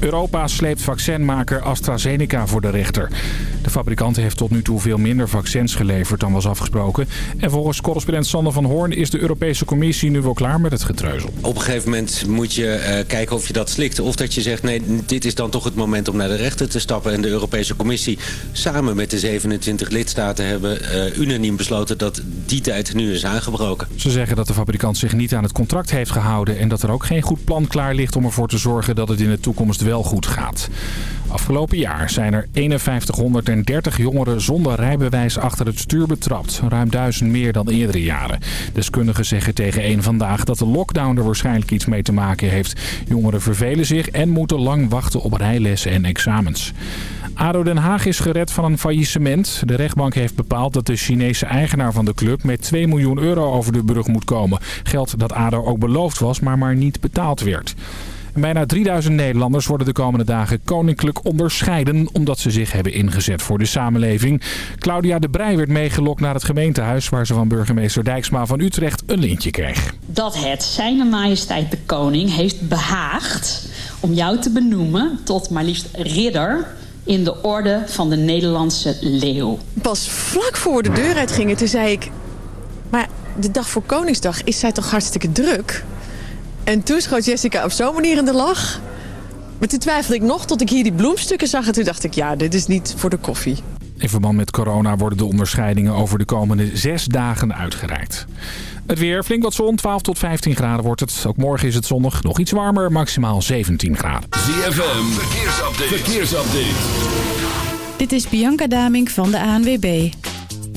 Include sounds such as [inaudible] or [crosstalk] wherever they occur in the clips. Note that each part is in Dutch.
Europa sleept vaccinmaker AstraZeneca voor de rechter. De fabrikant heeft tot nu toe veel minder vaccins geleverd dan was afgesproken. En volgens correspondent Sander van Hoorn is de Europese Commissie nu wel klaar met het getreuzel. Op een gegeven moment moet je uh, kijken of je dat slikt. Of dat je zegt, nee, dit is dan toch het moment om naar de rechter te stappen. En de Europese Commissie samen met de 27 lidstaten hebben uh, unaniem besloten dat die tijd nu is aangebroken. Ze zeggen dat de fabrikant zich niet aan het contract heeft gehouden. En dat er ook geen goed plan klaar ligt om ervoor te zorgen dat het in de toekomst wel goed gaat. Afgelopen jaar zijn er 5130 jongeren zonder rijbewijs achter het stuur betrapt. Ruim duizend meer dan eerdere jaren. Deskundigen zeggen tegen een vandaag dat de lockdown er waarschijnlijk iets mee te maken heeft. Jongeren vervelen zich en moeten lang wachten op rijlessen en examens. ADO Den Haag is gered van een faillissement. De rechtbank heeft bepaald dat de Chinese eigenaar van de club met 2 miljoen euro over de brug moet komen. Geld dat ADO ook beloofd was, maar maar niet betaald werd. Bijna 3000 Nederlanders worden de komende dagen koninklijk onderscheiden... omdat ze zich hebben ingezet voor de samenleving. Claudia de Brij werd meegelokt naar het gemeentehuis... waar ze van burgemeester Dijksma van Utrecht een lintje kreeg. Dat het zijne majesteit de koning heeft behaagd om jou te benoemen tot maar liefst ridder in de orde van de Nederlandse leeuw. Pas vlak voor de deur uitgingen, toen zei ik... maar de dag voor Koningsdag is zij toch hartstikke druk? En toen schoot Jessica op zo'n manier in de lach. Maar toen twijfelde ik nog tot ik hier die bloemstukken zag. En toen dacht ik, ja, dit is niet voor de koffie. In verband met corona worden de onderscheidingen over de komende zes dagen uitgereikt. Het weer, flink wat zon, 12 tot 15 graden wordt het. Ook morgen is het zonnig, nog iets warmer, maximaal 17 graden. ZFM, verkeersupdate. verkeersupdate. Dit is Bianca Daming van de ANWB.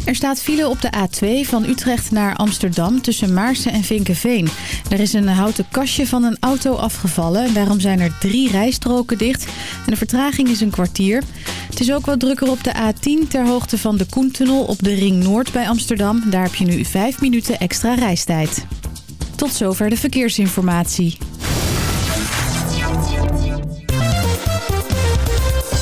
Er staat file op de A2 van Utrecht naar Amsterdam tussen Maarsen en Vinkenveen. Er is een houten kastje van een auto afgevallen. Daarom zijn er drie rijstroken dicht en de vertraging is een kwartier. Het is ook wat drukker op de A10 ter hoogte van de Koentunnel op de Ring Noord bij Amsterdam. Daar heb je nu vijf minuten extra reistijd. Tot zover de verkeersinformatie.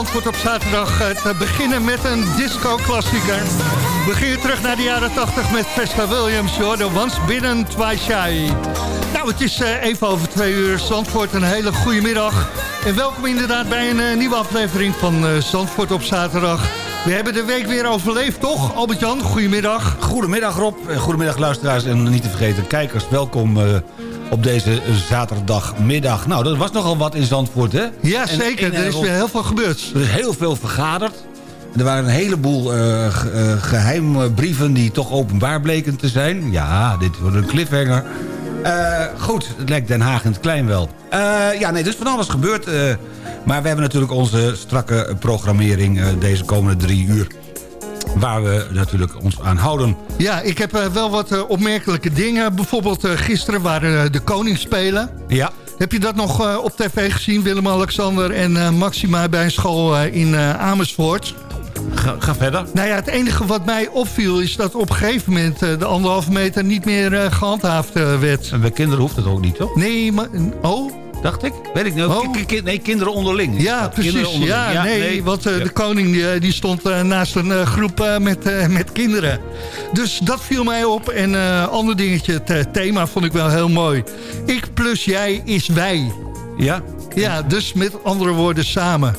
Zandvoort op zaterdag uh, te beginnen met een disco-klassieker. We beginnen terug naar de jaren 80 met Vesta Williams, hoor. De Once Bidden, Twice Shy. Nou, het is uh, even over twee uur Zandvoort. Een hele goede middag. En welkom inderdaad bij een nieuwe aflevering van Zandvoort op zaterdag. We hebben de week weer overleefd, toch? Albert-Jan, goedemiddag. Goedemiddag Rob, goedemiddag luisteraars en niet te vergeten kijkers. Welkom op deze zaterdagmiddag. Nou, dat was nogal wat in Zandvoort, hè? Ja, zeker. er is weer heel veel gebeurd. Er is heel veel vergaderd. Er waren een heleboel uh, geheimbrieven die toch openbaar bleken te zijn. Ja, dit wordt een cliffhanger. Uh, goed, het lijkt Den Haag in het klein wel. ja, nee, dus van alles gebeurd. maar we hebben natuurlijk onze strakke programmering deze komende drie uur waar we natuurlijk ons aan houden. Ja, ik heb uh, wel wat uh, opmerkelijke dingen. Bijvoorbeeld uh, gisteren waren de Koningsspelen. Ja. Heb je dat nog op tv gezien, Willem-Alexander en Maxima bij een school in Amersfoort? Ga, ga, verder. Nou ja, het enige wat mij opviel is dat op een gegeven moment de anderhalve meter niet meer gehandhaafd werd. En bij kinderen hoeft het ook niet, toch? Nee, maar... Oh, dacht ik. Weet ik niet. Oh. Nee, kinderen onderling. Ja, precies. Onderling. Ja, nee, want uh, de koning die, die stond uh, naast een uh, groep met, met kinderen. Dus dat viel mij op. En ander dingetje, het thema vond ik wel heel mooi. Ik plus jij is wij. Ja? Ja, dus met andere woorden samen.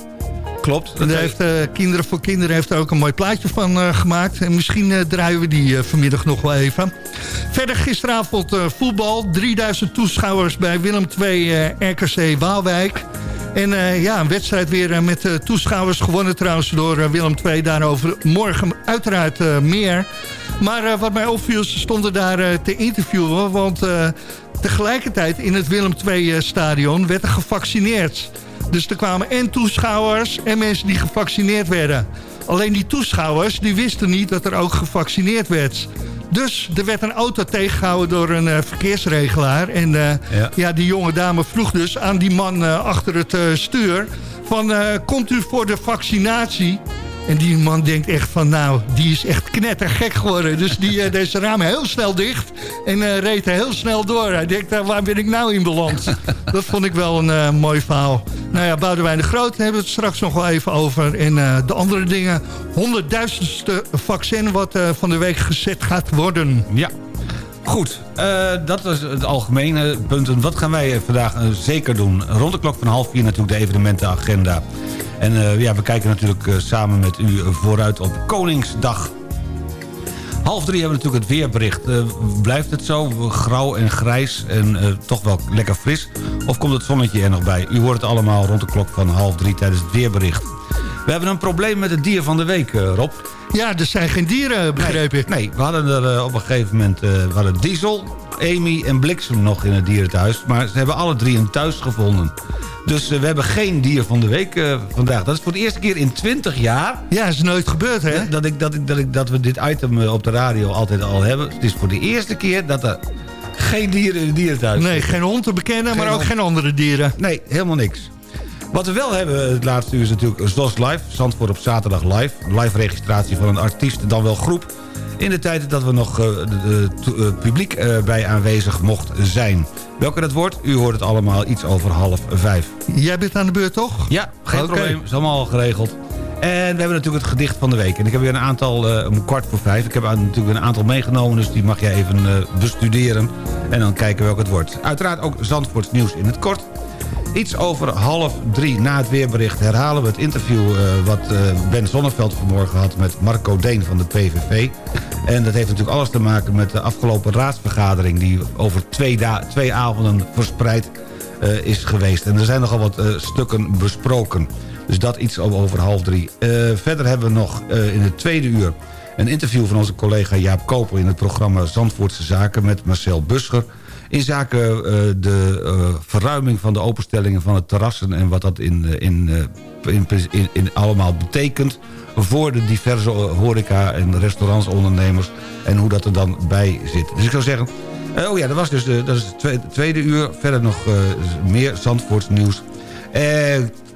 Klopt. Heeft, uh, Kinderen voor Kinderen heeft er ook een mooi plaatje van uh, gemaakt. En misschien uh, draaien we die vanmiddag nog wel even. Verder gisteravond voetbal. 3000 toeschouwers bij Willem II RKC Waalwijk. En ja, een wedstrijd weer met toeschouwers gewonnen trouwens door Willem II. Daarover morgen uiteraard meer. Maar wat mij opviel, ze stonden daar te interviewen. Want tegelijkertijd in het Willem II stadion werd er gevaccineerd. Dus er kwamen en toeschouwers en mensen die gevaccineerd werden. Alleen die toeschouwers die wisten niet dat er ook gevaccineerd werd. Dus er werd een auto tegengehouden door een uh, verkeersregelaar. En uh, ja. ja. die jonge dame vroeg dus aan die man uh, achter het stuur... van komt u voor de vaccinatie? En die man denkt echt van, nou, die is echt knettergek geworden. Dus die uh, zijn raam heel snel dicht en uh, reed er heel snel door. Hij denkt, uh, waar ben ik nou in beland? [laughs] Dat vond ik wel een mooi verhaal. Nou ja, Boudewijn de Groot hebben we het straks nog wel even over. En de andere dingen, honderdduizendste vaccin wat van de week gezet gaat worden. Ja. Goed, dat is het algemene punt. Wat gaan wij vandaag zeker doen? Rond de klok van half vier natuurlijk de evenementenagenda. En uh, ja, we kijken natuurlijk uh, samen met u vooruit op Koningsdag. Half drie hebben we natuurlijk het weerbericht. Uh, blijft het zo grauw en grijs en toch wel lekker fris? Of komt het zonnetje er nog bij? U hoort het allemaal rond de klok van half drie tijdens het weerbericht. We hebben een probleem met het dier van de week, Rob. Ja, er zijn geen dieren, begreep ik. Nee, we hadden er op een gegeven moment we hadden Diesel, Amy en Bliksem nog in het dierenthuis. Maar ze hebben alle drie een thuis gevonden. Dus eh, we hebben geen dier van de week uh, vandaag. Dat is voor de eerste keer in 20 jaar. Ja, is nooit gebeurd, hè? Dat, ik, dat, ik, dat, ik, dat we dit item eh, op de radio altijd al hebben. Het is voor de eerste keer dat er geen dieren in het dierenthuis Nee, geen hond te bekennen, maar ook geen andere dieren. Nee, helemaal niks. Wat we wel hebben het laatste uur is natuurlijk ZOS Live. Zandvoort op zaterdag live. Live registratie van een artiest, dan wel groep. In de tijd dat we nog uh, publiek bij aanwezig mocht zijn. Welke dat wordt? U hoort het allemaal iets over half vijf. Jij bent aan de beurt, toch? Ja, geen probleem. Is allemaal al geregeld. En we hebben natuurlijk het gedicht van de week. En ik heb weer een aantal, uh, om kwart voor vijf. Ik heb natuurlijk een aantal meegenomen, dus die mag je even uh, bestuderen. En dan kijken welk het wordt. Uiteraard ook Zandvoorts nieuws in het kort. Iets over half drie na het weerbericht herhalen we het interview... Uh, wat Ben Zonneveld vanmorgen had met Marco Deen van de PVV. En dat heeft natuurlijk alles te maken met de afgelopen raadsvergadering... die over twee, twee avonden verspreid uh, is geweest. En er zijn nogal wat stukken besproken. Dus dat iets over half drie. Verder hebben we nog in het tweede uur... een interview van onze collega Jaap Koper... in het programma Zandvoortse Zaken met Marcel Buscher... in zaken de verruiming van de openstellingen van het terrassen... en wat dat in, in, in, in, in allemaal betekent voor de diverse horeca- en restaurantsondernemers... en hoe dat er dan bij zit. Dus ik zou zeggen... Oh ja, dat was dus de, dat is het tweede, uur. Verder nog meer Zandvoorts nieuws.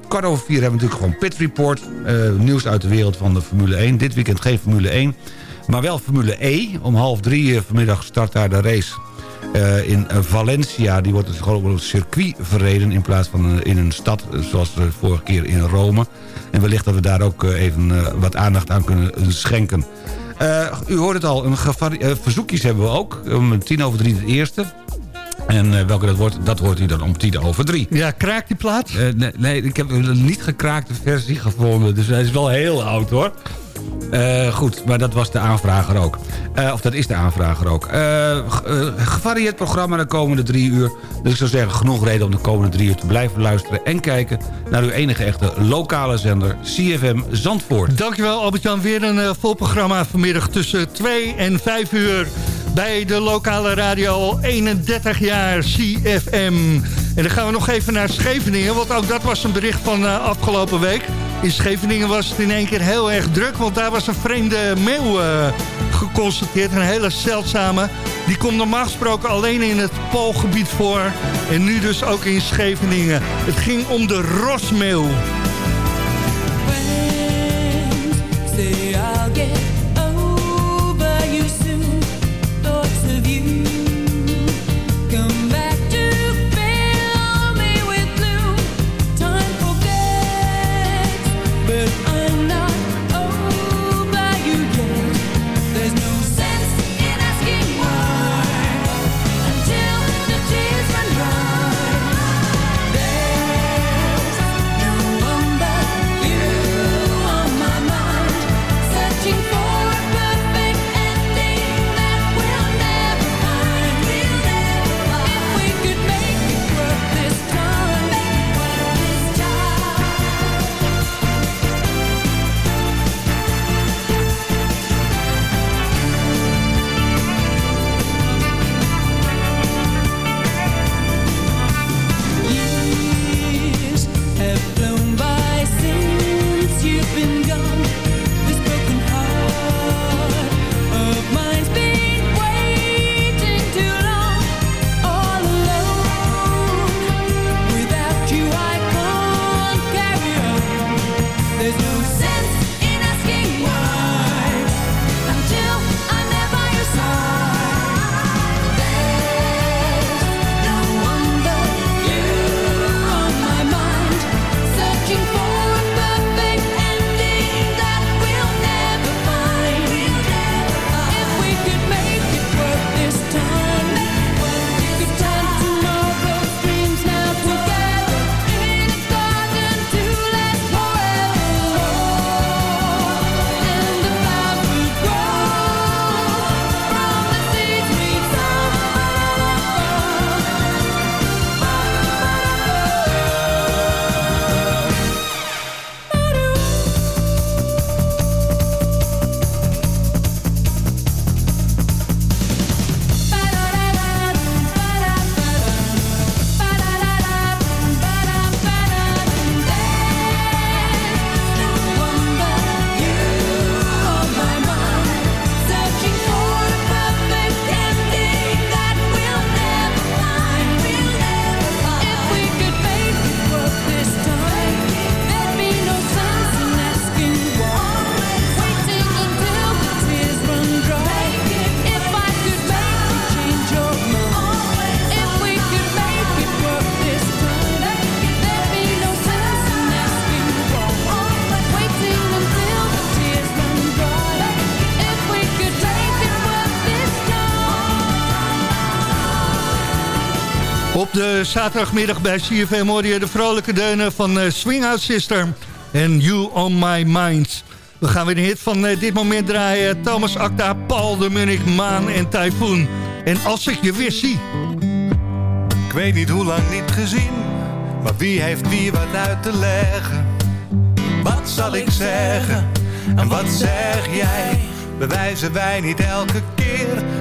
Kwart over vier hebben we natuurlijk gewoon Pit Report. nieuws uit de wereld van de Formule 1. Dit weekend geen Formule 1, maar wel Formule E. Om half drie vanmiddag start daar de race eh, in Valencia. Die wordt dus gewoon op een circuit verreden in plaats van in een stad zoals de vorige keer in Rome. En wellicht dat we daar ook even wat aandacht aan kunnen schenken. u hoort het al, een verzoekjes hebben we ook. Om tien over drie het eerste. En welke dat wordt, dat hoort u dan om tien over drie. Ja, kraakt die plaat? nee, nee, ik heb een niet gekraakte versie gevonden. Dus hij is wel heel oud hoor. Uh, goed, maar dat was de aanvrager ook. Uh, of dat is de aanvrager ook. Uh, gevarieerd programma de komende drie uur. Dus ik zou zeggen, genoeg reden om de komende drie uur te blijven luisteren... en kijken naar uw enige echte lokale zender, CFM Zandvoort. Dankjewel Albert-Jan. Weer een vol programma vanmiddag tussen 2 en 5 uur... bij de lokale radio al 31 jaar CFM. En dan gaan we nog even naar Scheveningen... want ook dat was een bericht van afgelopen week... In Scheveningen was het in één keer heel erg druk, want daar was een vreemde meeuw uh, geconstateerd. Een hele zeldzame. Die komt normaal gesproken alleen in het Poolgebied voor. En nu dus ook in Scheveningen. Het ging om de rosmeeuw. Zaterdagmiddag bij CFM je de vrolijke deunen van uh, Swing Out Sister en You On My Mind. We gaan weer een hit van uh, dit moment draaien. Thomas Acta, Paul de Munich, Maan en Typhoon. En als ik je weer zie. Ik weet niet hoe lang niet gezien, maar wie heeft wie wat uit te leggen? Wat zal ik zeggen en wat zeg jij? Bewijzen wij niet elke keer?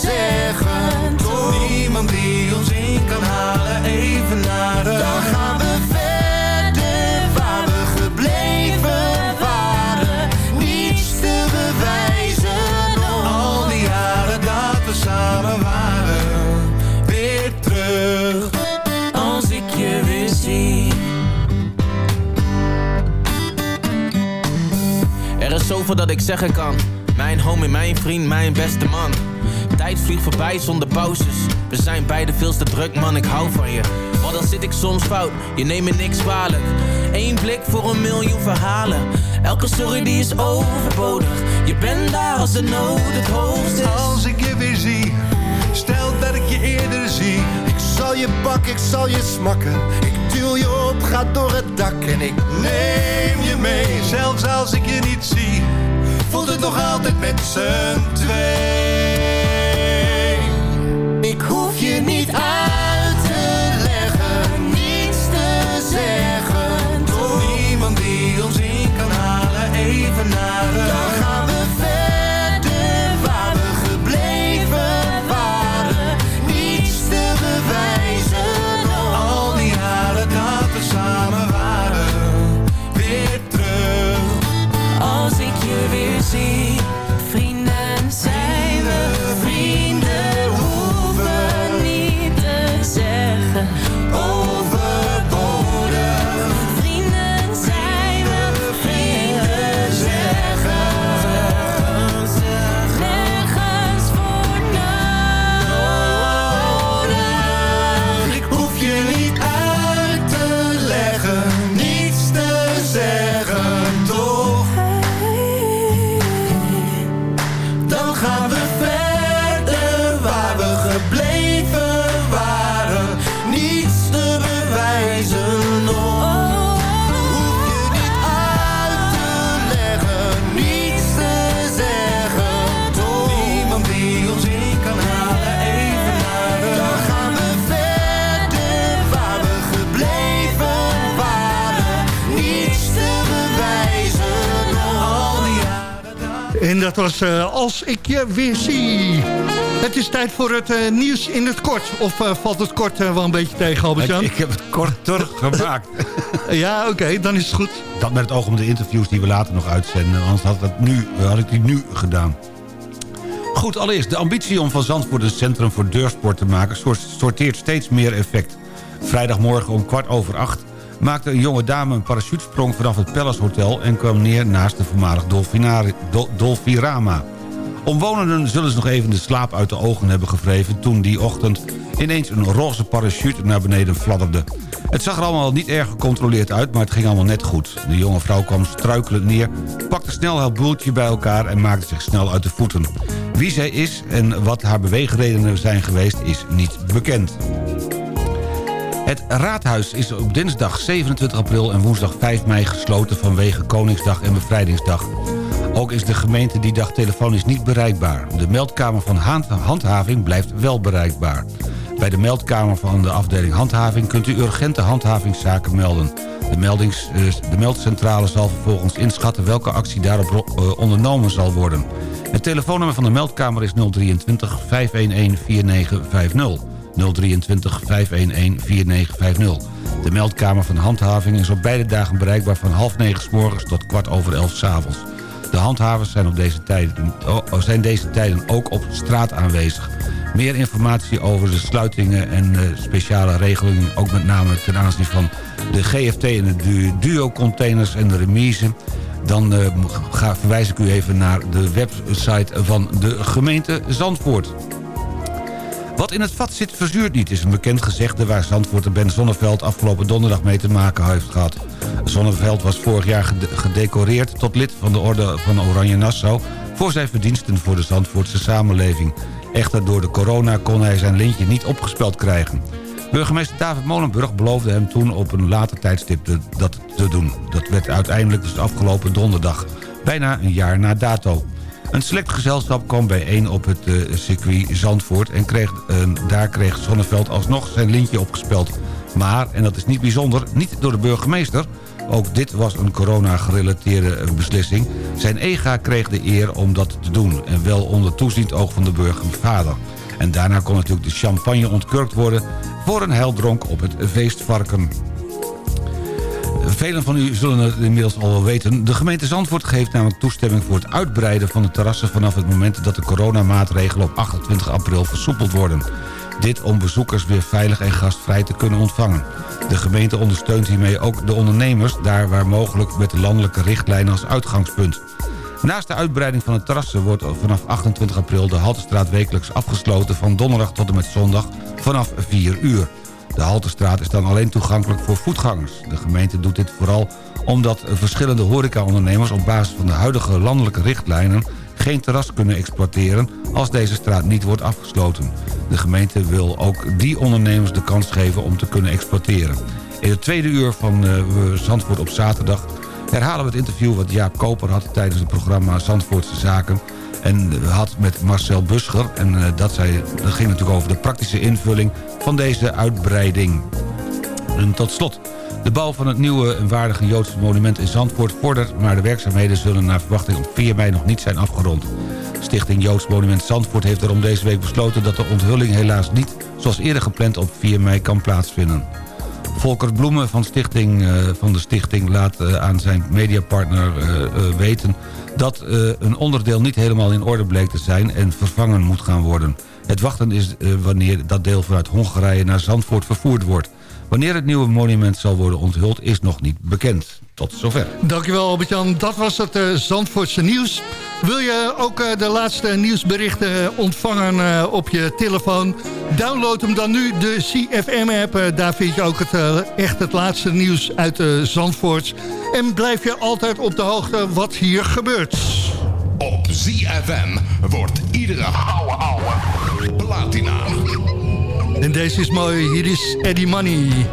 zeggen. Toch Niemand die ons in kan halen, even naar Dan gaan we verder waar we gebleven waren. Niets te bewijzen. Oh. Al die jaren dat we samen waren Weer terug. Als ik je weer zie. Er is zoveel dat ik zeggen kan. Mijn homie, mijn vriend, mijn beste man. Tijd vliegt voorbij zonder pauzes. We zijn beide veel te druk, man, ik hou van je. Maar dan zit ik soms fout, je neemt me niks kwalijk. Eén blik voor een miljoen verhalen. Elke sorry die is overbodig. Je bent daar als de nood het hoogst is. Als ik je weer zie, stel dat ik je eerder zie. Ik zal je pakken, ik zal je smakken. Ik duw je op, ga door het dak en ik neem je mee. Zelfs als ik je niet zie, voelt het nog altijd met z'n twee. Ik hoef je niet En dat was eh, Als ik je weer zie. Het is tijd voor het eh, nieuws in het kort. Of eh, valt het kort wel een beetje tegen, Albert-Jan? Ik, ik heb het korter gemaakt. [laughs] ja, oké, dan is het goed. Dat met het oog om de interviews die we later nog uitzenden. Anders had, dat nu, had ik die nu gedaan. Goed, allereerst. De ambitie om van Zandvoort een centrum voor deursport te maken... sorteert steeds meer effect. Vrijdagmorgen om kwart over acht maakte een jonge dame een parachutesprong vanaf het Palace Hotel... en kwam neer naast de voormalig Dol- Dolfirama. Omwonenden zullen ze nog even de slaap uit de ogen hebben gevreven... toen die ochtend ineens een roze parachute naar beneden fladderde. Het zag er allemaal niet erg gecontroleerd uit, maar het ging allemaal net goed. De jonge vrouw kwam struikelend neer, pakte snel haar boeltje bij elkaar... en maakte zich snel uit de voeten. Wie zij is en wat haar beweegredenen zijn geweest, is niet bekend. Het raadhuis is op dinsdag 27 april en woensdag 5 mei gesloten vanwege Koningsdag en Bevrijdingsdag. Ook is de gemeente die dag telefonisch niet bereikbaar. De meldkamer van hand- handhaving blijft wel bereikbaar. Bij de meldkamer van de afdeling handhaving kunt u urgente handhavingszaken melden. De, meldings, eh, de meldcentrale zal vervolgens inschatten welke actie daarop eh, ondernomen zal worden. Het telefoonnummer van de meldkamer is 023 511 4950. 023 511 4950. De meldkamer van handhaving is op beide dagen bereikbaar van half negen s morgens tot kwart over elf s avonds. De handhavers zijn, op deze tijden, oh, zijn deze tijden ook op straat aanwezig. Meer informatie over de sluitingen en eh, speciale regelingen... ook met name ten aanzien van de GFT en de du- duo-containers en de remise... dan eh, ga, verwijs ik u even naar de website van de gemeente Zandvoort. Wat in het vat zit verzuurt niet, is een bekend gezegde... waar Zandvoorter Ben Zonneveld afgelopen donderdag mee te maken heeft gehad. Zonneveld was vorig jaar gede- gedecoreerd tot lid van de Orde van Oranje Nassau... voor zijn verdiensten voor de Zandvoortse samenleving. Echter door de corona kon hij zijn lintje niet opgespeld krijgen. Burgemeester David Molenburg beloofde hem toen op een later tijdstip dat te doen. Dat werd uiteindelijk dus afgelopen donderdag. Bijna een jaar na dato. Een select gezelschap kwam bijeen op het eh, circuit Zandvoort... en kreeg, eh, daar kreeg Zonneveld alsnog zijn lintje opgespeld. Maar, en dat is niet bijzonder, niet door de burgemeester... ook dit was een corona-gerelateerde eh, beslissing... zijn EGA kreeg de eer om dat te doen... en wel onder toeziend oog van de burgervader. En daarna kon natuurlijk de champagne ontkurkt worden... voor een heildronk op het feestvarken. Velen van u zullen het inmiddels al wel weten. De gemeente Zandvoort geeft namelijk toestemming voor het uitbreiden van de terrassen... vanaf het moment dat de coronamaatregelen op 28 april versoepeld worden. Dit om bezoekers weer veilig en gastvrij te kunnen ontvangen. De gemeente ondersteunt hiermee ook de ondernemers... daar waar mogelijk met de landelijke richtlijnen als uitgangspunt. Naast de uitbreiding van het terrassen wordt vanaf 28 april de Haltestraat wekelijks afgesloten van donderdag tot en met zondag vanaf 4 uur. De Haltestraat is dan alleen toegankelijk voor voetgangers. De gemeente doet dit vooral omdat verschillende horecaondernemers op basis van de huidige landelijke richtlijnen geen terras kunnen exploiteren als deze straat niet wordt afgesloten. De gemeente wil ook die ondernemers de kans geven om te kunnen exploiteren. In het tweede uur van uh, Zandvoort op zaterdag herhalen we het interview wat Jaap Koper had tijdens het programma Zandvoortse Zaken. En had met Marcel Buscher. En uh, dat, zei, dat ging natuurlijk over de praktische invulling van deze uitbreiding. En tot slot. De bouw van het nieuwe en waardige Joodse monument in Zandvoort vordert... maar de werkzaamheden zullen naar verwachting op 4 mei nog niet zijn afgerond. Stichting Joods Monument Zandvoort heeft daarom deze week besloten... dat de onthulling helaas niet, zoals eerder gepland, op 4 mei kan plaatsvinden. Volker Bloemen van, stichting, uh, van de stichting laat uh, aan zijn mediapartner weten... dat een onderdeel niet helemaal in orde bleek te zijn en vervangen moet gaan worden. Het wachten is wanneer dat deel vanuit Hongarije naar Zandvoort vervoerd wordt. Wanneer het nieuwe monument zal worden onthuld is nog niet bekend. Tot zover. Dankjewel Albert-Jan. Dat was het uh, Zandvoortse nieuws. Wil je ook uh, de laatste nieuwsberichten ontvangen uh, op je telefoon? Download hem dan nu, de CFM-app. daar vind je ook het, echt het laatste nieuws uit Zandvoort. En blijf je altijd op de hoogte wat hier gebeurt. Op ZFM wordt iedere ouwe ouwe platina. En deze is mooi, hier is Eddie Money.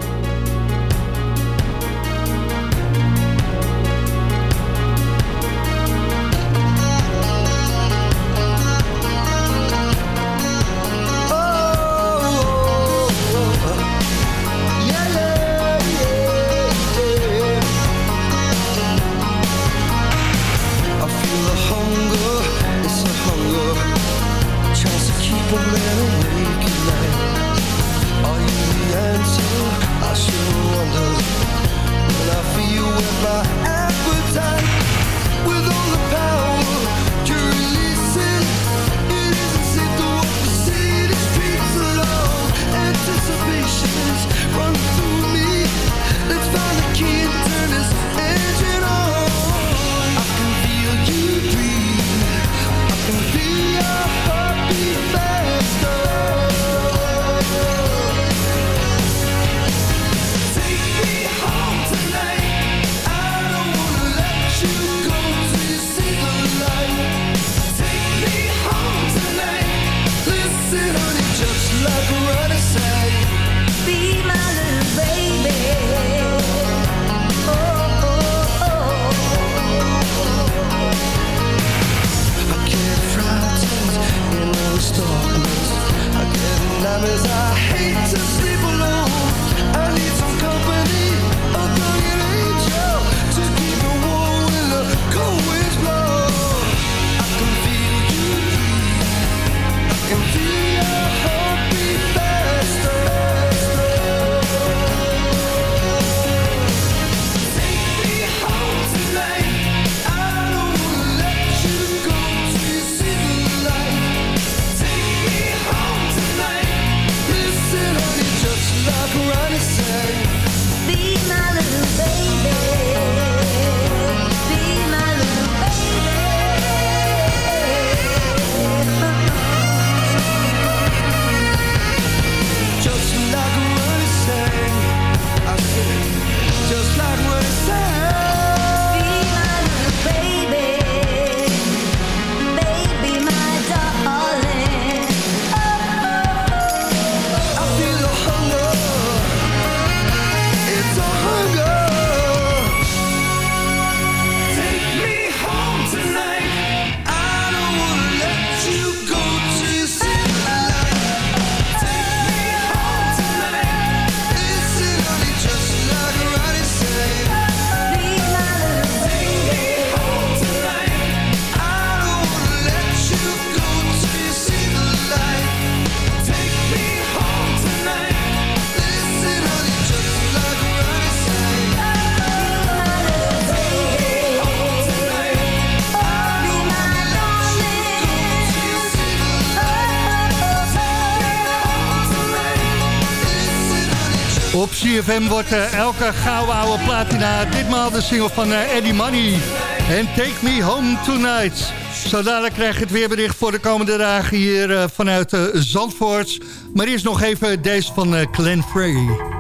CFM wordt uh, elke gouden oude platina. Ditmaal de single van uh, Eddie Money. En Take Me Home Tonight. Zo dadelijk krijg je het weerbericht voor de komende dagen hier uh, vanuit Zandvoort. Maar eerst nog even deze van Glenn Frey.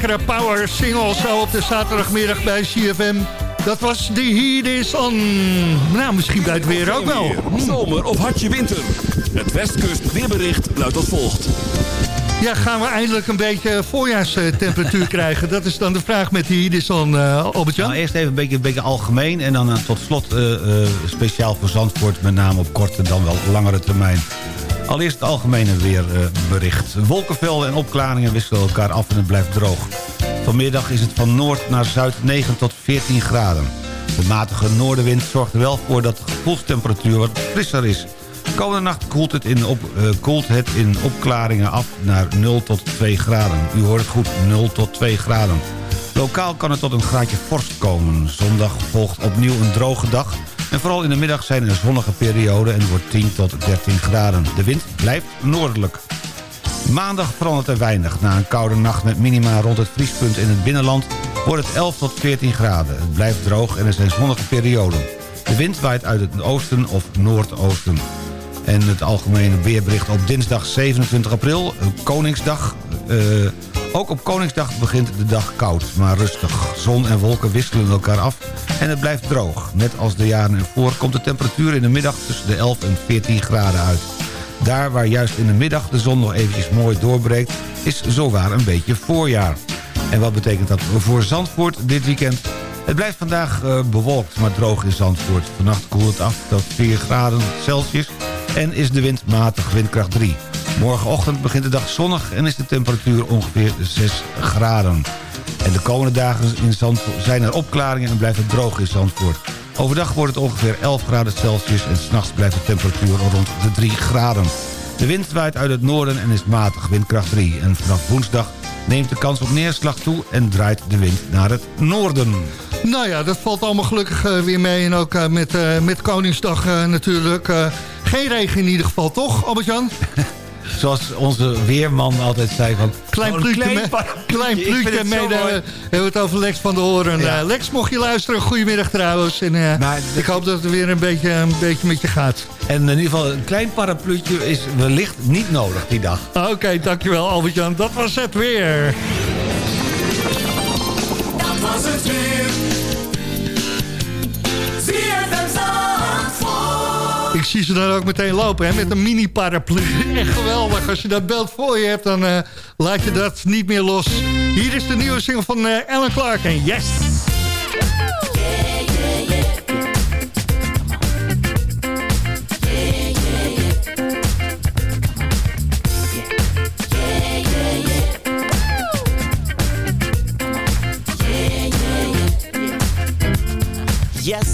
Lekkere power single zo op de zaterdagmiddag bij CFM. Dat was The Heat Is On. Nou, misschien bij het weer ook wel. Zomer of hartje winter. Het Westkust weerbericht luidt als volgt. Ja, gaan we eindelijk een beetje voorjaarstemperatuur [laughs] krijgen? Dat is dan de vraag met die Heat Is On, uh, Albert-Jan. Nou, eerst even een beetje, een beetje algemeen en dan uh, tot slot uh, speciaal voor Zandvoort... met name op korte dan wel langere termijn. Allereerst het algemene weerbericht. Wolkenvelden en opklaringen wisselen elkaar af en het blijft droog. Vanmiddag is het van noord naar zuid 9 tot 14 graden. De matige noordenwind zorgt er wel voor dat de gevoelstemperatuur wat frisser is. Komende nacht koelt het, in op, uh, koelt het in opklaringen af naar 0 tot 2 graden. U hoort goed, 0 tot 2 graden. Lokaal kan het tot een graadje vorst komen. Zondag volgt opnieuw een droge dag en vooral in de middag zijn er zonnige perioden en het wordt 10 tot 13 graden. De wind blijft noordelijk. Maandag verandert er weinig. Na een koude nacht met minima rond het vriespunt in het binnenland... wordt het 11 tot 14 graden. Het blijft droog en er zijn zonnige perioden. De wind waait uit het oosten of noordoosten. En het algemene weerbericht op dinsdag 27 april, Koningsdag... Uh, Ook op Koningsdag begint de dag koud, maar rustig. Zon en wolken wisselen elkaar af en het blijft droog. Net als de jaren ervoor komt de temperatuur in de middag tussen de 11 en 14 graden uit. Daar waar juist in de middag de zon nog eventjes mooi doorbreekt... is zowaar een beetje voorjaar. En wat betekent dat voor Zandvoort dit weekend? Het blijft vandaag uh, bewolkt, maar droog in Zandvoort. Vannacht koelt het af tot 4 graden Celsius en is de wind matig, windkracht 3. Morgenochtend begint de dag zonnig en is de temperatuur ongeveer 6 graden. En de komende dagen in Zandvoort zijn er opklaringen en blijft het droog in Zandvoort. Overdag wordt het ongeveer 11 graden Celsius en s'nachts blijft de temperatuur rond de 3 graden. De wind waait uit het noorden en is matig, windkracht 3. En vanaf woensdag neemt de kans op neerslag toe en draait de wind naar het noorden. Nou ja, dat valt allemaal gelukkig uh, weer mee. En ook uh, met, uh, met Koningsdag natuurlijk. geen regen in ieder geval, toch, Albert-Jan? [laughs] Zoals onze weerman altijd zei van... Klein pluutje, klein, [laughs] klein pluutje mee. De, hebben we het over Lex van de Horen. Ja. Lex, mocht je luisteren, goedemiddag trouwens. En, maar, ik hoop dat het weer een beetje, een beetje met je gaat. En in ieder geval, een klein parapluutje is wellicht niet nodig die dag. Oké, okay, dankjewel Albert-Jan. Dat was het weer. Dat was het weer. Ik zie ze dan ook meteen lopen hè, met een mini paraplu. [laughs] Echt geweldig. Als je dat beeld voor je hebt, dan uh, laat je dat niet meer los. Hier is de nieuwe single van uh, Alan Clark en Yes!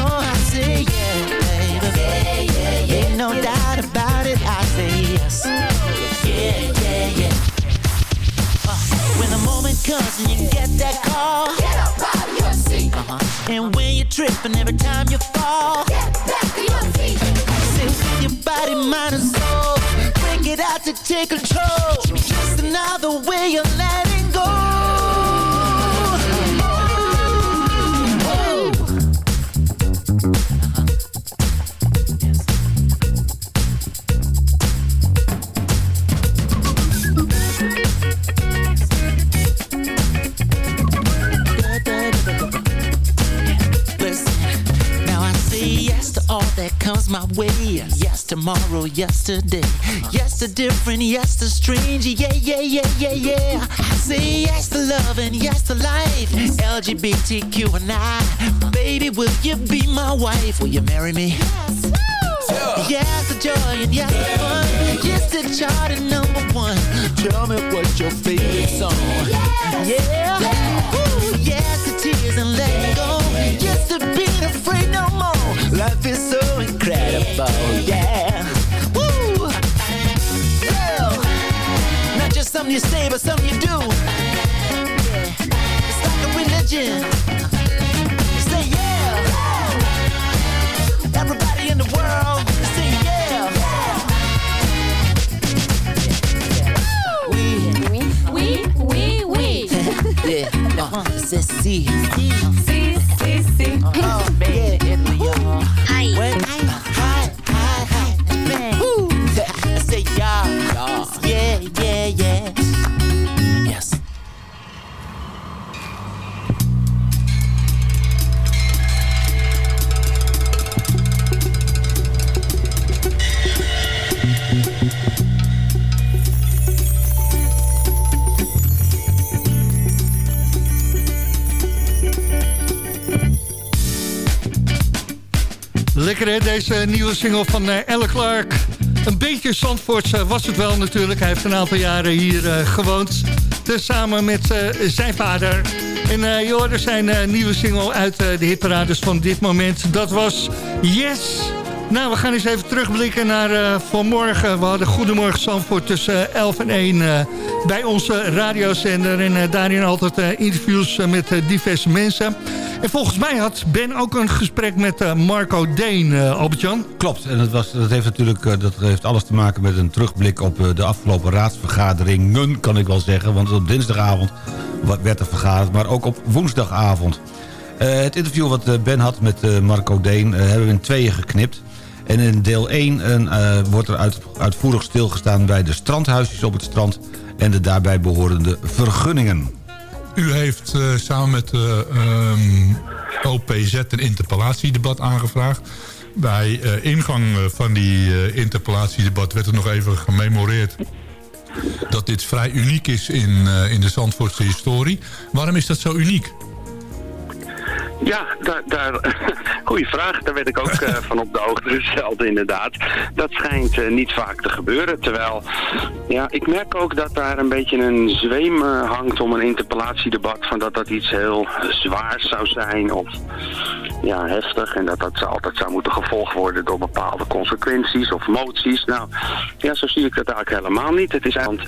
I say baby. Yeah, yeah, yeah. Ain't no doubt about it. I say yes. Yeah, yeah, yeah. Uh, when the moment comes and you get that call, get up out your seat. Uh -huh. And when you every time you fall, get back your feet. Your body, mind and soul. Bring it out to take control. Just another way of letting go. That comes my way. Yes, tomorrow, yesterday. Yes, to different, yes, to strange. Yeah, yeah, yeah, yeah, yeah. I say yes to love and yes to life. LGBTQ and I. Baby, will you be my wife? Will you marry me? Yes. Yes, the joy and yes, the fun. Yes, the chart and number one. Tell me what's your favorite song. Yes. Yeah. Ooh, yes, the tears and letting go. Yes, to being afraid no more. Life is so incredible, yeah. Woo! Well, not just something you say, but something you do. It's like a religion. Say yeah. Everybody in the world, say yeah. We, we, we, we. [laughs] yeah, uh, c'est si. Si, Missy. Oh, uh-huh. [laughs] baby, yeah. Hi. When lekker deze nieuwe single van uh, Elle Clark. Een beetje Zandvoorts uh, was het wel natuurlijk. Hij heeft een aantal jaren hier uh, gewoond. Samen met zijn vader. En uh, je hoorde zijn nieuwe single uit de hitparades van dit moment. Dat was Yes... Nou, we gaan eens even terugblikken naar uh, vanmorgen. We hadden Goedemorgen Zandvoort tussen 11 en 1 uh, bij onze radiozender. En daarin altijd interviews met diverse mensen. En volgens mij had Ben ook een gesprek met Marco Deen, Albert-Jan. Klopt, en dat, was, heeft natuurlijk dat heeft alles te maken met een terugblik op de afgelopen raadsvergaderingen, kan ik wel zeggen. Want op dinsdagavond werd er vergaderd, maar ook op woensdagavond. het interview wat Ben had met Marco Deen hebben we in tweeën geknipt. En in deel 1 uh, wordt er uit, uitvoerig stilgestaan bij de strandhuisjes op het strand... en de daarbij behorende vergunningen. U heeft uh, samen met de um, OPZ een interpellatiedebat aangevraagd. Bij ingang van die interpellatiedebat werd er nog even gememoreerd dat dit vrij uniek is in, in de Zandvoortse historie. Waarom is dat zo uniek? Ja, daar, daar, [laughs] goeie vraag. Daar werd ik ook uh, van op de hoogte gesteld inderdaad. Dat schijnt uh, niet vaak te gebeuren. Terwijl, ja, ik merk ook dat daar een beetje een zweem uh, hangt om een interpellatiedebat. Van dat dat iets heel zwaars zou zijn of ja, heftig. En dat dat altijd zou moeten gevolgd worden door bepaalde consequenties of moties. Nou, ja, zo zie ik dat eigenlijk helemaal niet. Het is want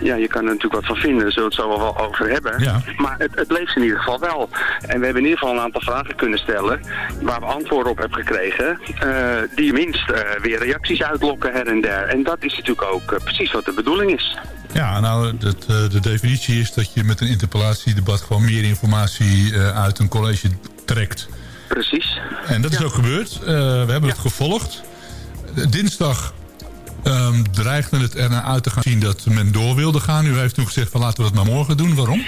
ja, je kan er natuurlijk wat van vinden. Daar zullen we het zo wel over hebben. Ja. Maar het, het leeft in ieder geval wel. En we hebben in ieder geval een aantal vragen kunnen stellen... waar we antwoorden op hebben gekregen... Uh, die minst uh, weer reacties uitlokken her en der. En dat is natuurlijk ook uh, precies wat de bedoeling is. Ja, nou, dat, de definitie is dat je met een interpellatiedebat... gewoon meer informatie uit een college trekt. Precies. En dat is ook gebeurd. we hebben ja. het gevolgd. Dinsdag um, dreigde het ernaar uit te gaan zien dat men door wilde gaan. U heeft toen gezegd van laten we dat maar morgen doen. Waarom?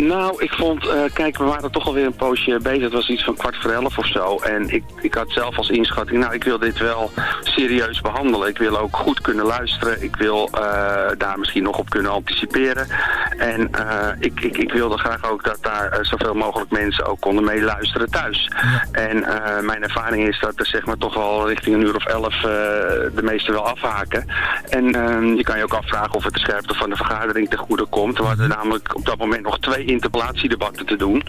Nou, ik vond, uh, kijk, we waren toch alweer een poosje bezig. Het was iets van kwart voor elf of zo. En ik, ik had zelf als inschatting, nou, ik wil dit wel serieus behandelen. Ik wil ook goed kunnen luisteren. Ik wil uh, daar misschien nog op kunnen anticiperen. En uh, ik, ik, ik wilde graag ook dat daar zoveel mogelijk mensen ook konden meeluisteren thuis. En mijn ervaring is dat er zeg maar toch wel richting een uur of elf de meesten wel afhaken. En je kan je ook afvragen of het de scherpte van de vergadering ten goede komt. Er waren namelijk op dat moment nog twee interpellatiedebatten te doen.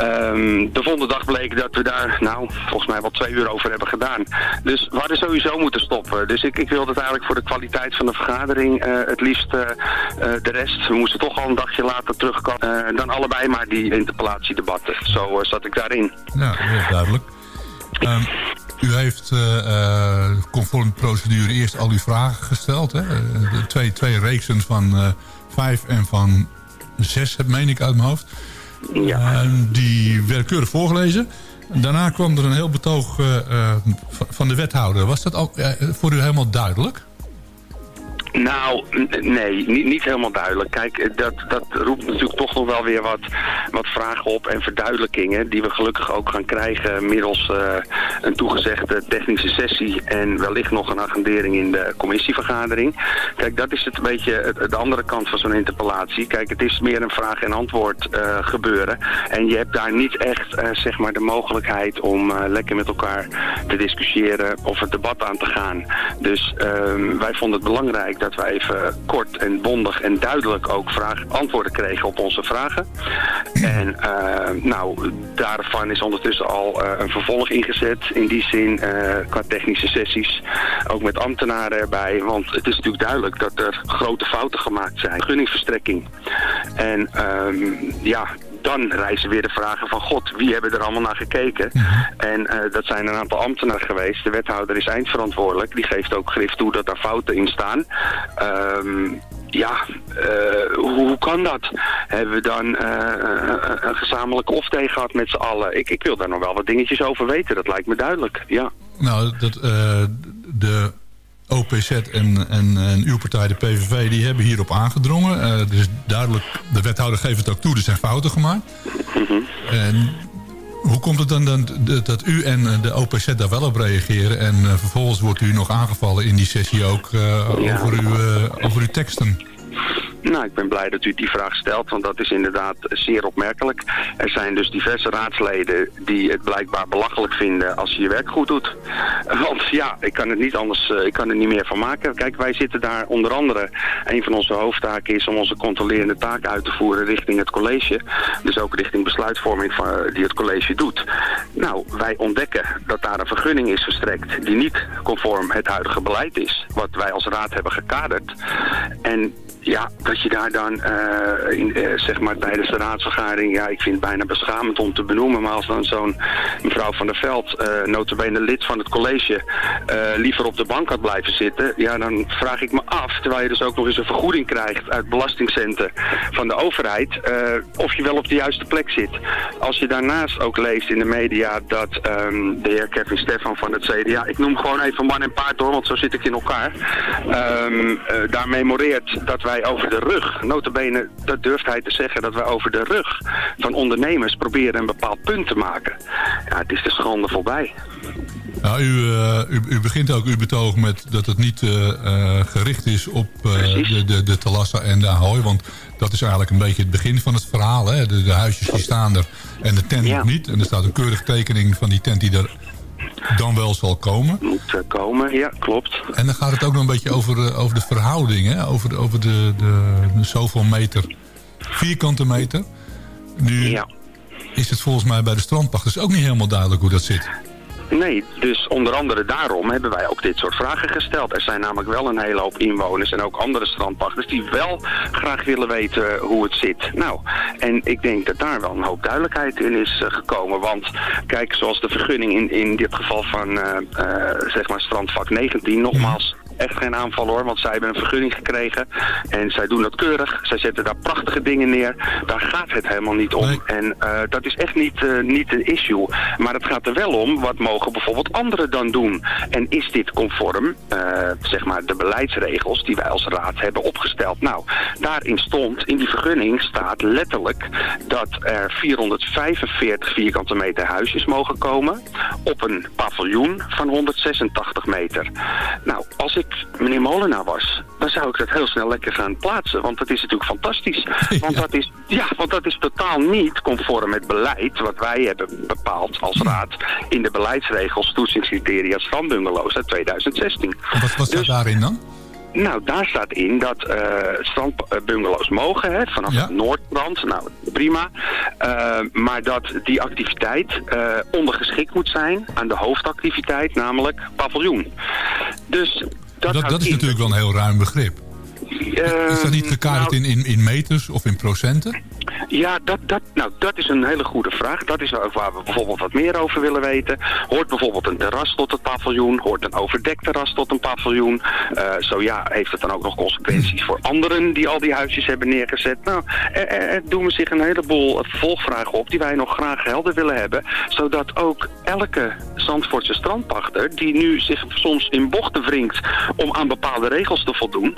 Um, de volgende dag bleek dat we daar, nou, volgens mij wel twee uur over hebben gedaan. Dus we hadden sowieso moeten stoppen. Dus ik, ik wilde het eigenlijk voor de kwaliteit van de vergadering uh, het liefst uh, uh, de rest. We moesten toch al een dagje later terugkomen. dan allebei maar die interpellatiedebatten. Zo zat ik daarin. Ja, heel duidelijk. Um, u heeft uh, conform procedure eerst al uw vragen gesteld. Hè? Twee, twee reeksen van vijf en van zes, meen ik uit mijn hoofd. Ja. Uh, die werden keurig voorgelezen. Daarna kwam er een heel betoog uh, van de wethouder. Was dat al, uh, voor u helemaal duidelijk? Nou, nee, niet, niet helemaal duidelijk. Kijk, dat, dat roept natuurlijk toch nog wel weer wat, wat vragen op en verduidelijkingen... die we gelukkig ook gaan krijgen middels uh, een toegezegde technische sessie... en wellicht nog een agendering in de commissievergadering. Kijk, dat is het een beetje de andere kant van zo'n interpellatie. Kijk, het is meer een vraag- en antwoord uh, gebeuren. En je hebt daar niet echt, zeg maar, de mogelijkheid om lekker met elkaar te discussiëren... of het debat aan te gaan. Dus ehm, wij vonden het belangrijk dat we even kort en bondig en duidelijk ook vraag, antwoorden kregen op onze vragen. En uh, nou, daarvan is ondertussen al uh, een vervolg ingezet. In die zin uh, qua technische sessies. Ook met ambtenaren erbij. Want het is natuurlijk duidelijk dat er grote fouten gemaakt zijn. Gunningverstrekking. En um, ja, dan reizen weer de vragen van god, wie hebben er allemaal naar gekeken? En uh, dat zijn een aantal ambtenaren geweest. De wethouder is eindverantwoordelijk. Die geeft ook grif toe dat daar fouten in staan. Um, ja, uh, hoe, hoe, kan dat? Hebben we dan uh, een gezamenlijke off-day gehad met z'n allen? Ik, ik wil daar nog wel wat dingetjes over weten, dat lijkt me duidelijk, ja. Nou, dat, de OPZ en, en, en, uw partij, de PVV, die hebben hierop aangedrongen. Uh, dus duidelijk, de wethouder geeft het ook toe, er zijn fouten gemaakt. En hoe komt het dan, dan dat u en de OPZ daar wel op reageren... en uh, vervolgens wordt u nog aangevallen in die sessie ook uh, ja. over, uw, over uw teksten? Nou, ik ben blij dat u die vraag stelt, want dat is inderdaad zeer opmerkelijk. Er zijn dus diverse raadsleden die het blijkbaar belachelijk vinden als je je werk goed doet. [laughs] Want ja, ik kan het niet anders, eh, ik kan er niet meer van maken. Kijk, wij zitten daar onder andere, een van onze hoofdtaken is om onze controlerende taak uit te voeren richting het college. Dus ook richting besluitvorming van, eh, die het college doet. Nou, wij ontdekken dat daar een vergunning is verstrekt die niet conform het huidige beleid is. Wat wij als raad hebben gekaderd. En ja, dat je daar dan, eh, in, eh, zeg maar tijdens de raadsvergadering, ja, ik vind het bijna beschamend om te benoemen, maar als dan zo'n mevrouw van der Veld, uh, notabene lid van het college, liever op de bank had blijven zitten, ja, dan vraag ik me af, terwijl je dus ook nog eens een vergoeding krijgt uit belastingcenten van de overheid, of je wel op de juiste plek zit. Als je daarnaast ook leest in de media dat ehm, de heer Kevin Stefan van het CDA, ik noem gewoon even man en paard hoor, want zo zit ik in elkaar, um, daar memoreert dat wij wij over de rug, notabene, dat durft hij te zeggen, dat wij over de rug van ondernemers proberen een bepaald punt te maken. Ja, het is de schande voorbij. Nou, u, uh, u, u, begint ook uw betoog met dat het niet uh, uh, gericht is op de, de, de Talassa en de Ahoy. Want dat is eigenlijk een beetje het begin van het verhaal. Hè? De, de huisjes die staan er en de tent nog niet. En er staat een keurige tekening van die tent die er dan wel zal komen. Moet uh, komen, ja, klopt. En dan gaat het ook nog een beetje over, uh, over de verhouding, hè? over, de, over de, de, de zoveel meter, vierkante meter. Nu ja. is het volgens mij bij de strandpachters ook niet helemaal duidelijk hoe dat zit. Nee, dus onder andere daarom hebben wij ook dit soort vragen gesteld. Er zijn namelijk wel een hele hoop inwoners en ook andere strandpachters die wel graag willen weten hoe het zit. Nou, en ik denk dat daar wel een hoop duidelijkheid in is uh, gekomen. Want kijk, zoals de vergunning in, in dit geval van uh, uh, zeg maar strandvak 19, nogmaals echt geen aanval hoor, want zij hebben een vergunning gekregen. En zij doen dat keurig. Zij zetten daar prachtige dingen neer. Daar gaat het helemaal niet om. Nee. En uh, dat is echt niet, uh, niet een issue. Maar het gaat er wel om, wat mogen bijvoorbeeld anderen dan doen? En is dit conform, uh, zeg maar, de beleidsregels die wij als raad hebben opgesteld? Nou, daarin stond, in die vergunning staat letterlijk dat er 445 vierkante meter huisjes mogen komen op een paviljoen van 186 meter. Nou, als ik meneer Molenaar was, dan zou ik dat heel snel lekker gaan plaatsen. Want dat is natuurlijk fantastisch. [laughs] Want, ja. dat, is, ja, want dat is totaal niet conform het beleid wat wij hebben bepaald als raad in de beleidsregels toetsingscriteria strandbungalows uit 2016. Wat was dus, daarin dan? Nou, daar staat in dat uh, strandbungalows mogen, hè, vanaf ja. het noordbrand. Nou, prima. Uh, maar dat die activiteit uh, ondergeschikt moet zijn aan de hoofdactiviteit, namelijk paviljoen. Dus dat, dat, dat is natuurlijk wel een heel ruim begrip. is dat niet gekaderd nou, in, in, in meters of in procenten? Ja, dat, dat, nou, dat is een hele goede vraag. Dat is waar we bijvoorbeeld wat meer over willen weten. Hoort bijvoorbeeld een terras tot het paviljoen? Hoort een overdekt terras tot een paviljoen? Uh, zo ja, heeft het dan ook nog consequenties voor anderen die al die huisjes hebben neergezet? Nou, er, er doen we zich een heleboel vervolgvragen op die wij nog graag helder willen hebben. Zodat ook elke Zandvoortse strandpachter, die nu zich soms in bochten wringt om aan bepaalde regels te voldoen,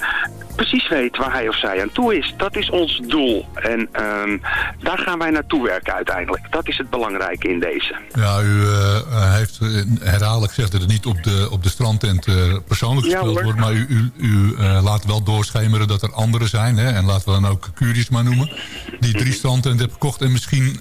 precies weet waar hij of zij aan toe is. Dat is ons doel. En um, daar gaan wij naartoe werken uiteindelijk. Dat is het belangrijke in deze. Ja, u uh, heeft herhaaldelijk gezegd dat het niet op de, op de strandtent uh, persoonlijk gespeeld ja, wordt. Maar u, u, u uh, laat wel doorschemeren dat er anderen zijn. Hè, en laten we dan ook Curies maar noemen. Die drie strandtenten hebben gekocht. En misschien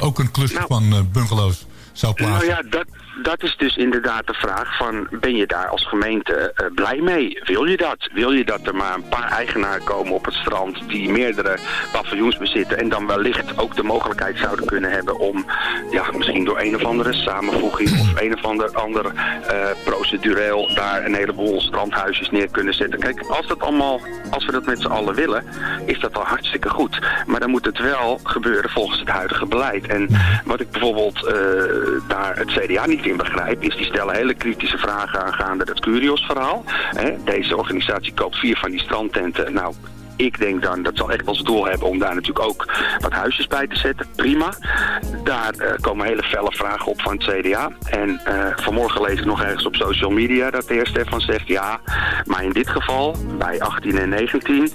ook een cluster nou, van bungalows zou plaatsen. Nou ja, dat, dat is dus inderdaad de vraag van, ben je daar als gemeente uh, blij mee? Wil je dat? Wil je dat er maar een paar eigenaren komen op het strand die meerdere paviljoens bezitten en dan wellicht ook de mogelijkheid zouden kunnen hebben om, ja, misschien door een of andere samenvoeging of een of ander, ander uh, procedureel daar een heleboel strandhuisjes neer kunnen zetten. Kijk, als dat allemaal, als we dat met z'n allen willen, is dat al hartstikke goed. Maar dan moet het wel gebeuren volgens het huidige beleid. En wat ik bijvoorbeeld uh, daar het CDA niet in begrijp, is die stellen hele kritische vragen aangaande het Curios-verhaal. Deze organisatie koopt vier van die strandtenten. Nou, ik denk dan, dat zal echt als doel hebben om daar natuurlijk ook wat huisjes bij te zetten. Prima. Daar uh, komen hele felle vragen op van het CDA. En uh, vanmorgen lees ik nog ergens op social media dat de heer Stefan zegt... ja, maar in dit geval, bij 18 en 19, uh,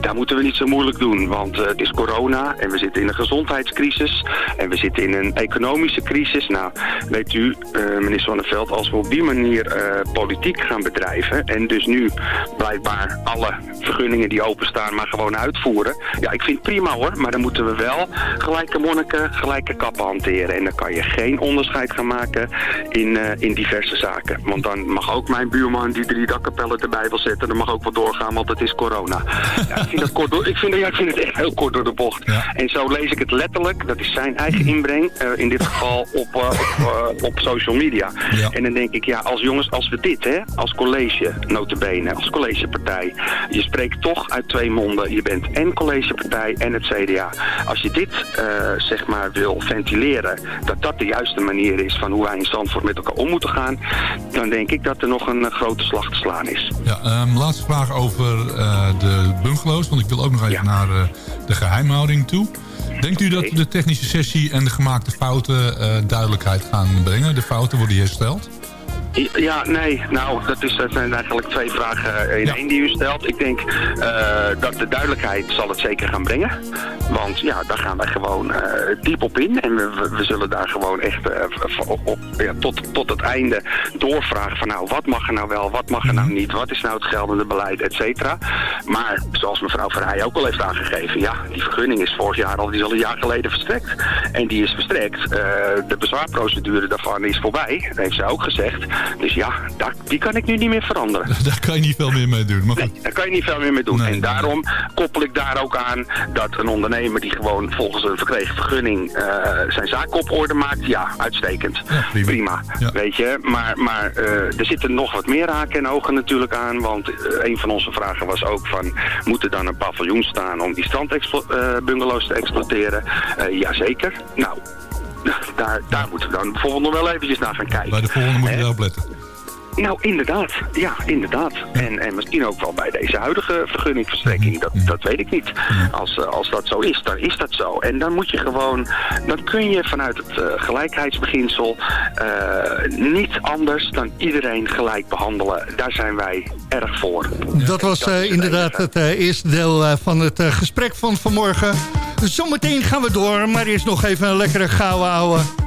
daar moeten we niet zo moeilijk doen. Want eh, het is corona en we zitten in een gezondheidscrisis. En we zitten in een economische crisis. Nou, weet u, eh, meneer Zonneveld, als we op die manier eh, politiek gaan bedrijven... en dus nu blijkbaar alle vergunningen die openstaan maar gewoon uitvoeren... ja, ik vind het prima hoor, maar dan moeten we wel gelijke monniken, gelijke kappen hanteren. En dan kan je geen onderscheid gaan maken in, eh, in diverse zaken. Want dan mag ook mijn buurman die drie dakkapellen erbij wil zetten... dan mag ook wel doorgaan, want het is corona. [laughs] Ja, ik, vind dat kort door, ik, vind, ja, ik vind het echt heel kort door de bocht. En zo lees ik het letterlijk. Dat is zijn eigen inbreng. eh, in dit [laughs] geval op, eh, op, op social media. En dan denk ik, ja, als jongens, als we dit, hè, als college, notabene, als collegepartij. Je spreekt toch uit twee monden. Je bent en collegepartij en het CDA. Als je dit, eh, zeg maar, wil ventileren, dat dat de juiste manier is van hoe wij in Zandvoort met elkaar om moeten gaan, dan denk ik dat er nog een eh, grote slag te slaan is. Ja, ehm, laatste vraag over eh, de bungalows. Want ik wil ook nog even naar de geheimhouding toe. Denkt u dat de technische sessie en de gemaakte fouten duidelijkheid gaan brengen? De fouten worden hersteld? Ja, nee. Nou, dat, is, dat zijn eigenlijk twee vragen in één die u stelt. Ik denk eh, dat de duidelijkheid zal het zeker gaan brengen. Want ja, daar gaan wij gewoon eh, diep op in. En we, we, zullen daar gewoon echt eh, op, ja, tot, tot het einde doorvragen van nou, wat mag er nou wel, wat mag er nou niet, wat is nou het geldende beleid, et cetera. Maar zoals mevrouw Verheij ook al heeft aangegeven, ja, die vergunning is vorig jaar al, die is al een jaar geleden verstrekt. En die is verstrekt. De bezwaarprocedure daarvan is voorbij, dat heeft zij ook gezegd. Dus ja, daar, die kan ik nu niet meer veranderen. [laughs] Daar kan je niet veel meer mee doen. Maar goed. Daar kan je niet veel meer mee doen. en daarom koppel ik daar ook aan dat een ondernemer die gewoon volgens een verkregen vergunning eh, zijn zaak op orde maakt, ja, uitstekend. prima. Weet je, maar, maar eh, er zitten nog wat meer haken en ogen natuurlijk aan, want eh, een van onze vragen was ook van, moet er dan een paviljoen staan om die strandbungalows te exploiteren? Jazeker. Nou, daar, daar moeten we dan bijvoorbeeld nog wel eventjes naar gaan kijken. Bij de volgende moet je erop letten. Nou, inderdaad. Ja, inderdaad. En, en misschien ook wel bij deze huidige vergunningverstrekking. Dat, dat weet ik niet. Als, eh, als dat zo is, dan is dat zo. En dan moet je gewoon... Dan kun je vanuit het eh, gelijkheidsbeginsel... eh, niet anders dan iedereen gelijk behandelen. Daar zijn wij erg voor. Dat was eh, inderdaad het eh, eerste deel van het eh, gesprek van vanmorgen. Zometeen gaan we door, maar eerst nog even een lekkere gouden ouwe.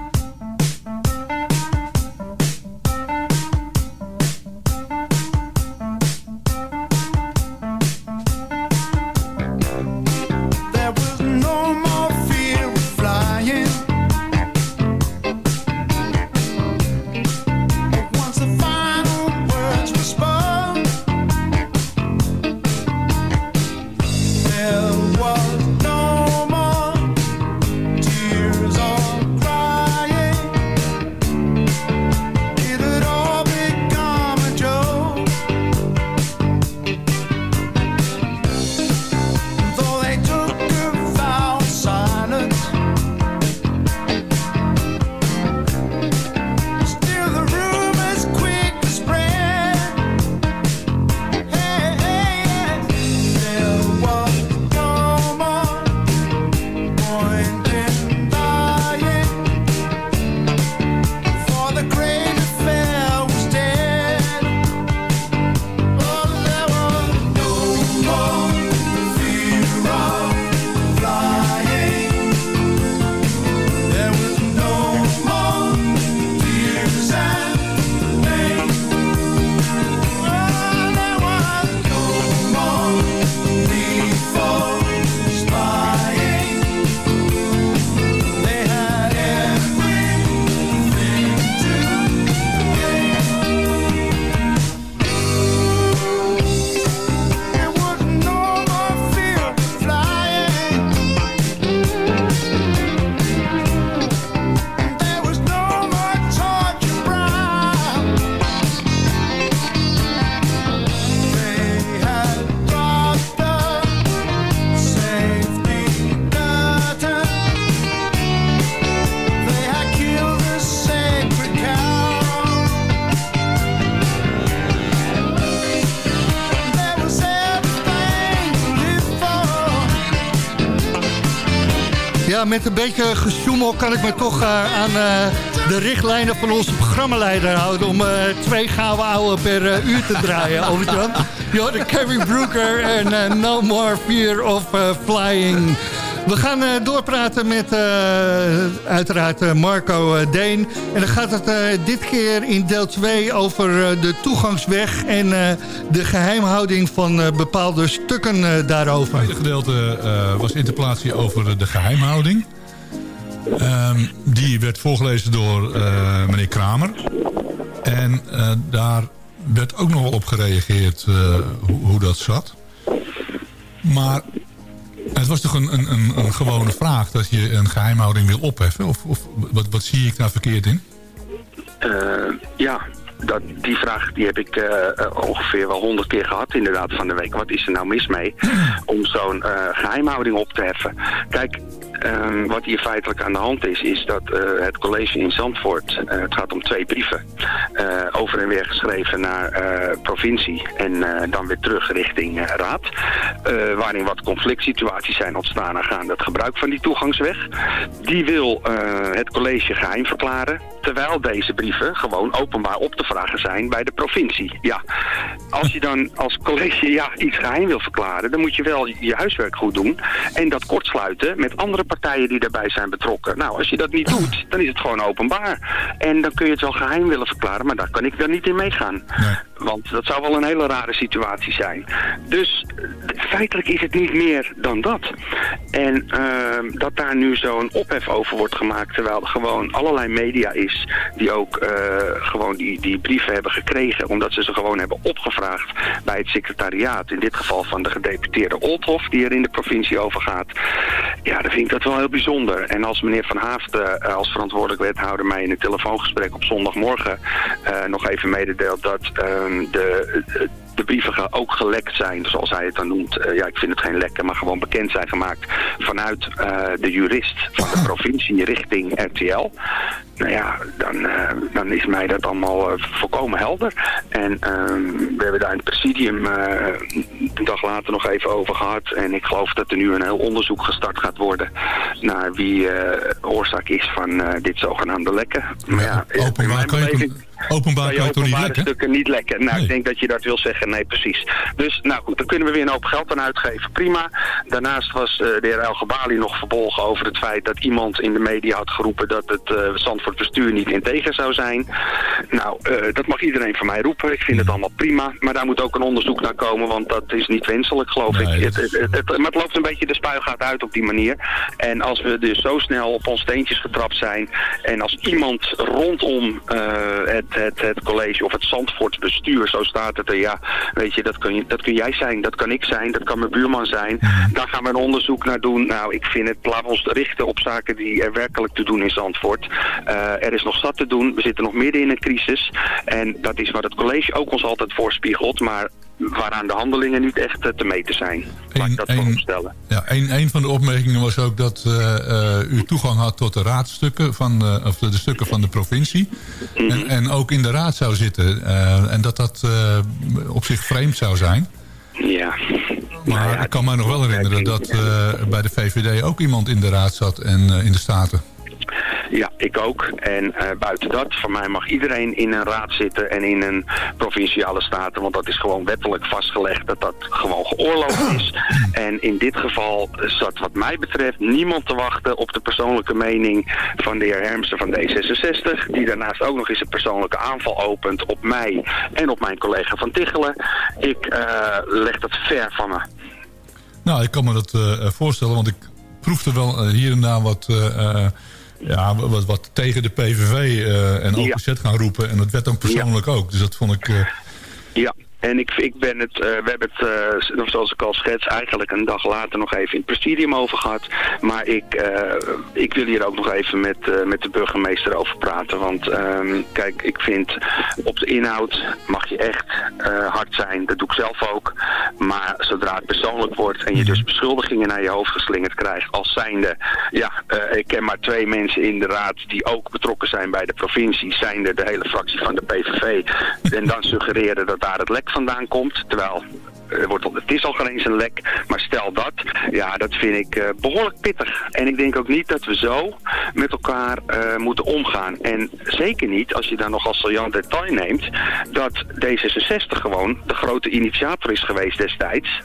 Met een beetje gesjoemel kan ik me toch eh, aan eh, de richtlijnen van onze programmaleider houden... om eh, twee gouden ouwe per uur te draaien, [laughs] Albert-Jan. Kevin Brooker en No More Fear of Flying... We gaan uh, doorpraten met uh, uiteraard uh, Marco Deen. En dan gaat het dit keer in deel 2 over de toegangsweg... en de geheimhouding van bepaalde stukken daarover. Het gedeelte was interpolatie over de geheimhouding. Um, die werd voorgelezen door meneer Kramer. En daar werd ook nog op gereageerd hoe dat zat. Maar het was toch een, een, een, gewone vraag dat je een geheimhouding wil opheffen? Of, of wat, wat zie ik daar verkeerd in? Uh, ja, dat, die vraag die heb ik uh, ongeveer wel honderd keer gehad inderdaad van de week. Wat is er nou mis mee om zo'n uh, geheimhouding op te heffen? Kijk, um, wat hier feitelijk aan de hand is, is dat het college in Zandvoort, het gaat om twee brieven, over en weer geschreven naar provincie en dan weer terug richting raad, waarin wat conflict situaties zijn ontstaan aangaande het gebruik van die toegangsweg. Die wil het college geheim verklaren, terwijl deze brieven gewoon openbaar op te vragen zijn bij de provincie. Ja, als je dan als college ja, iets geheim wil verklaren, dan moet je wel je huiswerk goed doen en dat kortsluiten met andere partijen die daarbij zijn betrokken. Nou, als je dat niet doet, dan is het gewoon openbaar. En dan kun je het wel geheim willen verklaren, maar daar kan ik dan niet in meegaan. Want dat zou wel een hele rare situatie zijn. Dus feitelijk is het niet meer dan dat. En uh, dat daar nu zo'n ophef over wordt gemaakt... terwijl er gewoon allerlei media is die ook uh, gewoon die, die brieven hebben gekregen... omdat ze ze gewoon hebben opgevraagd bij het secretariaat. In dit geval van de gedeputeerde Oldhof die er in de provincie over gaat. Ja, dan vind ik dat wel heel bijzonder. En als meneer Van Haafden uh, als verantwoordelijk wethouder... mij in een telefoongesprek op zondagmorgen uh, nog even mededeelt... dat de, de brieven gaan ook gelekt zijn, zoals hij het dan noemt. Uh, ja, ik vind het geen lekken, maar gewoon bekend zijn gemaakt vanuit uh, de jurist van de [laughs] provincie richting RTL. Nou ja, dan, uh, dan is mij dat allemaal volkomen helder. En ehm, we hebben daar in het presidium een dag later nog even over gehad. En ik geloof dat er nu een heel onderzoek gestart gaat worden naar wie oorzaak is van dit zogenaamde lekken. Maar ja, openbaar kan je, openbaar kan toch niet lekken? stukken niet lekken. Nou, nee. ik denk dat je dat wil zeggen. Nee, precies. Dus, nou goed, dan kunnen we weer een hoop geld aan uitgeven. Prima. Daarnaast was uh, de heer El Gebali nog verbolgen over het feit dat iemand in de media had geroepen dat het uh, Zandvoort bestuur niet integer zou zijn. Nou, uh, dat mag iedereen van mij roepen. Ik vind het allemaal prima. Maar daar moet ook een onderzoek naar komen, want dat is niet wenselijk, geloof nee, ik. Het, het, het, het, maar het loopt een beetje de spuigaat uit op die manier. En als we dus zo snel op ons steentjes getrapt zijn en als iemand rondom het, het, het college of het Zandvoort bestuur, zo staat het er, ja, weet je, dat kun, je, dat kun jij zijn, dat kan ik zijn, dat kan mijn buurman zijn. [laughs] Daar gaan we een onderzoek naar doen. Nou, ik vind het, laten we ons richten op zaken die er werkelijk te doen in Zandvoort. Uh, er is nog zat te doen, we zitten nog midden in een crisis. En dat is wat het college ook ons altijd voorspiegelt, maar waaraan de handelingen niet echt te meten zijn. Laat ik dat vooropstellen. Ja, een, een van de opmerkingen was ook dat uh, uh, u toegang had tot de raadstukken van de, of de, de stukken van de provincie. Mm -hmm. en, en, ook in de raad zou zitten. Uh, en dat dat op zich vreemd zou zijn. Ja. Maar nou ja, ik kan me nog wel herinneren dat bij de VVD ook iemand in de raad zat en in de Staten. Ja, ik ook. En uh, buiten dat, voor mij mag iedereen in een raad zitten en in een provinciale staten. Want dat is gewoon wettelijk vastgelegd dat dat gewoon geoorloofd [laughs] is. En in dit geval zat wat mij betreft niemand te wachten op de persoonlijke mening van de heer Hermsen van D66. Die daarnaast ook nog eens een persoonlijke aanval opent op mij en op mijn collega van Tichelen. Ik uh, leg dat ver van me. Nou, ik kan me dat uh, voorstellen, want ik proefde wel hier en daar wat ja, wat, wat tegen de PVV uh, en OPZ gaan roepen. En dat werd dan persoonlijk ook. Dus dat vond ik... Uh... Ja, en ik, ik ben het, uh, we hebben het, uh, zoals ik al schets, eigenlijk een dag later nog even in het presidium over gehad. Maar ik, uh, ik wil hier ook nog even met, met de burgemeester over praten. Want um, kijk, ik vind op de inhoud mag je echt hard zijn. Dat doe ik zelf ook. Maar zodra het persoonlijk wordt en je dus beschuldigingen naar je hoofd geslingerd krijgt als zijnde... Ja, ik ken maar twee mensen in de raad die ook betrokken zijn bij de provincie. Zijnde de hele fractie van de PVV. En dan suggereren dat daar het lek vandaan komt. Terwijl er wordt, het is al geen eens een lek, maar stel dat, ja, dat vind ik eh, behoorlijk pittig. En ik denk ook niet dat we zo met elkaar eh, moeten omgaan. En zeker niet, als je daar nog als saillant detail neemt, dat D66 gewoon de grote initiator is geweest destijds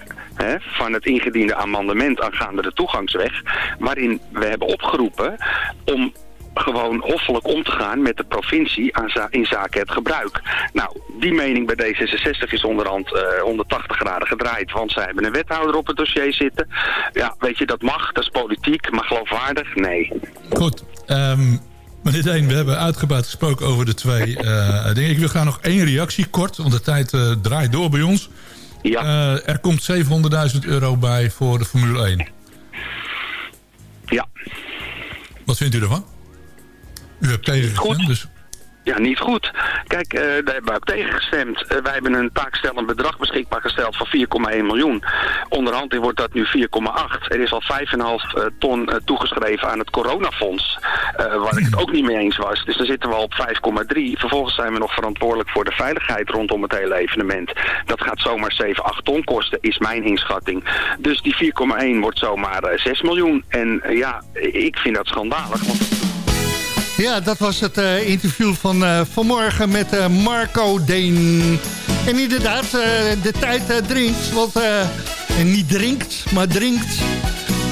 van het ingediende amendement aangaande de toegangsweg, waarin we hebben opgeroepen om gewoon hoffelijk om te gaan met de provincie aan in zaken het gebruik. Nou, die mening bij D66 is onderhand eh 180 graden gedraaid, want zij hebben een wethouder op het dossier zitten. Ja, weet je, dat mag, dat is politiek, maar geloofwaardig? Nee. Goed, ehm, meneer Deen, we hebben uitgebreid gesproken over de twee eh, dingen. Ik wil graag nog één reactie, kort, want de tijd eh, draait door bij ons. Ja. er komt 700.000 euro bij voor de Formule 1. Ja. Wat vindt u ervan? U hebt tegengestemd, dus... Ja, niet goed. Kijk, eh, daar hebben we ook tegen gestemd. Eh, wij hebben een taakstellend bedrag beschikbaar gesteld van 4,1 miljoen. Onderhand wordt dat nu 4,8. Er is al 5,5 eh, ton toegeschreven aan het coronafonds. waar ik het ook niet mee eens was. Dus dan zitten we al op 5,3. Vervolgens zijn we nog verantwoordelijk voor de veiligheid rondom het hele evenement. Dat gaat zomaar 7, 8 ton kosten, is mijn inschatting. Dus die 4,1 wordt zomaar eh, 6 miljoen. En ja, ik vind dat schandalig. Want Ja, dat was het eh, interview van eh, vanmorgen met eh, Marco Deen. En inderdaad, de tijd dringt. Want, en niet drinkt, maar drinkt.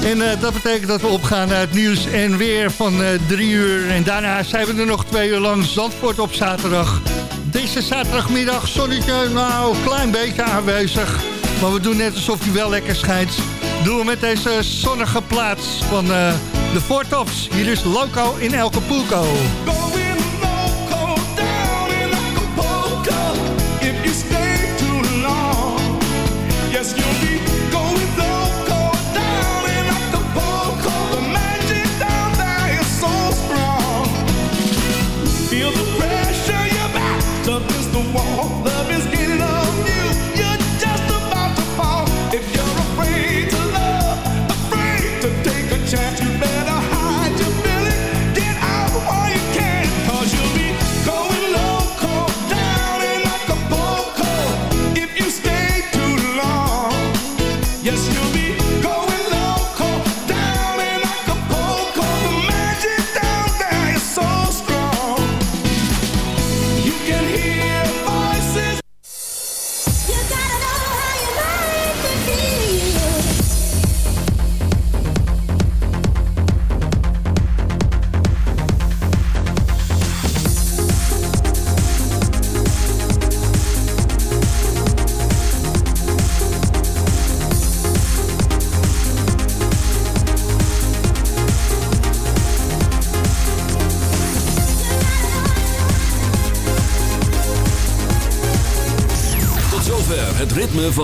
En dat betekent dat we opgaan naar het nieuws en weer van drie uur. En daarna zijn we er nog twee uur lang Zandvoort op zaterdag. Deze zaterdagmiddag, zonnetje, nou, een klein beetje aanwezig. Maar we doen net alsof hij wel lekker schijnt. Doen we met deze zonnige plaats van de Voortops. Hier is Loco in Acapulco. If